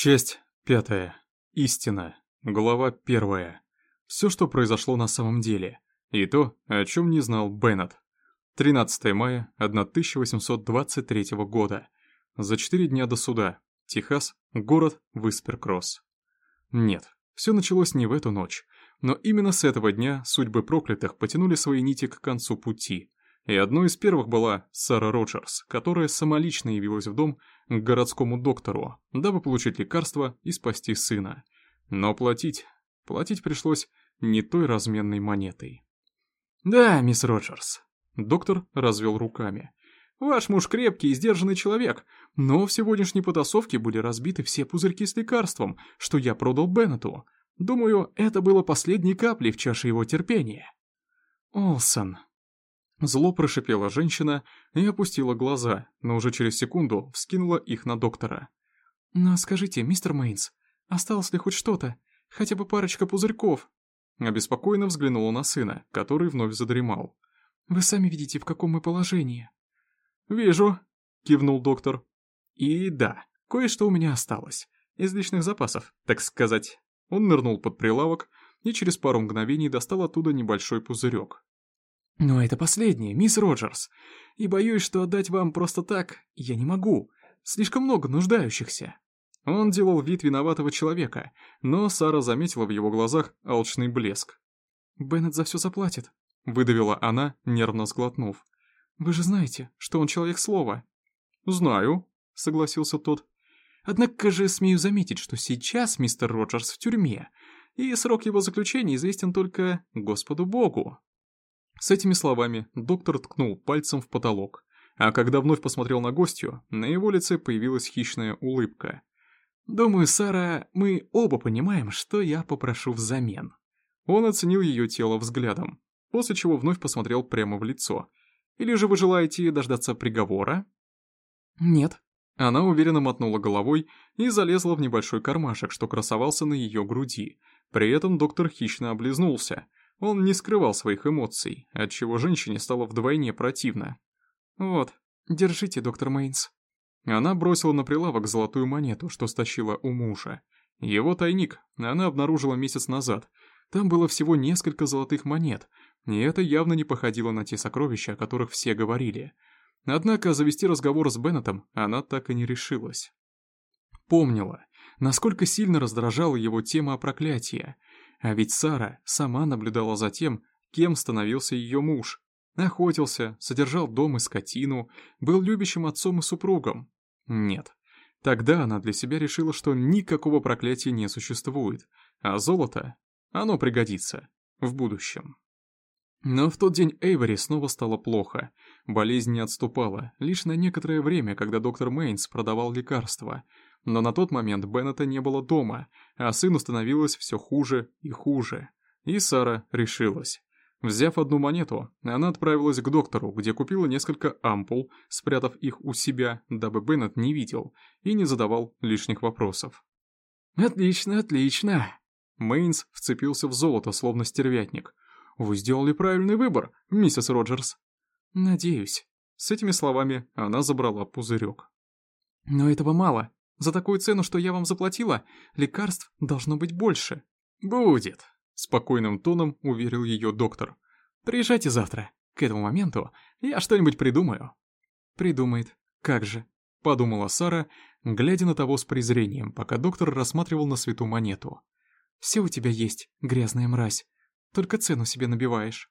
Часть пятая. Истина. Глава первая. Все, что произошло на самом деле. И то, о чем не знал Беннет. 13 мая 1823 года. За четыре дня до суда. Техас. Город Висперкросс. Нет, все началось не в эту ночь. Но именно с этого дня судьбы проклятых потянули свои нити к концу пути. И одной из первых была Сара Роджерс, которая самолично явилась в дом к городскому доктору, дабы получить лекарство и спасти сына. Но платить... Платить пришлось не той разменной монетой. «Да, мисс Роджерс», — доктор развел руками. «Ваш муж крепкий и сдержанный человек, но в сегодняшней потасовке были разбиты все пузырьки с лекарством, что я продал Беннету. Думаю, это было последней каплей в чаше его терпения». «Олсон», Зло прошипела женщина и опустила глаза, но уже через секунду вскинула их на доктора. «Но скажите, мистер Мейнс, осталось ли хоть что-то? Хотя бы парочка пузырьков?» Обеспокоенно взглянула на сына, который вновь задремал. «Вы сами видите, в каком мы положении». «Вижу», — кивнул доктор. «И да, кое-что у меня осталось. Из личных запасов, так сказать». Он нырнул под прилавок и через пару мгновений достал оттуда небольшой пузырек. Но это последнее, мисс Роджерс. И боюсь, что отдать вам просто так я не могу. Слишком много нуждающихся. Он делал вид виноватого человека, но Сара заметила в его глазах алчный блеск. «Беннет за все заплатит», — выдавила она, нервно сглотнув. «Вы же знаете, что он человек слова». «Знаю», — согласился тот. «Однако же смею заметить, что сейчас мистер Роджерс в тюрьме, и срок его заключения известен только Господу Богу». С этими словами доктор ткнул пальцем в потолок, а когда вновь посмотрел на гостью, на его лице появилась хищная улыбка. «Думаю, Сара, мы оба понимаем, что я попрошу взамен». Он оценил ее тело взглядом, после чего вновь посмотрел прямо в лицо. «Или же вы желаете дождаться приговора?» «Нет». Она уверенно мотнула головой и залезла в небольшой кармашек, что красовался на ее груди. При этом доктор хищно облизнулся – он не скрывал своих эмоций, отчего женщине стало вдвойне противно. «Вот, держите, доктор Мейнс». Она бросила на прилавок золотую монету, что стащила у мужа. Его тайник она обнаружила месяц назад. Там было всего несколько золотых монет, и это явно не походило на те сокровища, о которых все говорили. Однако завести разговор с Беннетом она так и не решилась. Помнила, насколько сильно раздражала его тема о проклятии, а ведь Сара сама наблюдала за тем, кем становился ее муж. Охотился, содержал дом и скотину, был любящим отцом и супругом. Нет. Тогда она для себя решила, что никакого проклятия не существует, а золото, оно пригодится в будущем. Но в тот день Эйвори снова стало плохо. Болезнь не отступала, лишь на некоторое время, когда доктор Мейнс продавал лекарства — но на тот момент Беннета не было дома, а сыну становилось все хуже и хуже. И Сара решилась. Взяв одну монету, она отправилась к доктору, где купила несколько ампул, спрятав их у себя, дабы Беннет не видел и не задавал лишних вопросов. «Отлично, отлично!» Мейнс вцепился в золото, словно стервятник. «Вы сделали правильный выбор, миссис Роджерс». «Надеюсь». С этими словами она забрала пузырек. «Но этого мало. За такую цену, что я вам заплатила, лекарств должно быть больше». «Будет», — спокойным тоном уверил ее доктор. «Приезжайте завтра. К этому моменту я что-нибудь придумаю». «Придумает. Как же?» — подумала Сара, глядя на того с презрением, пока доктор рассматривал на свету монету. «Все у тебя есть, грязная мразь. Только цену себе набиваешь».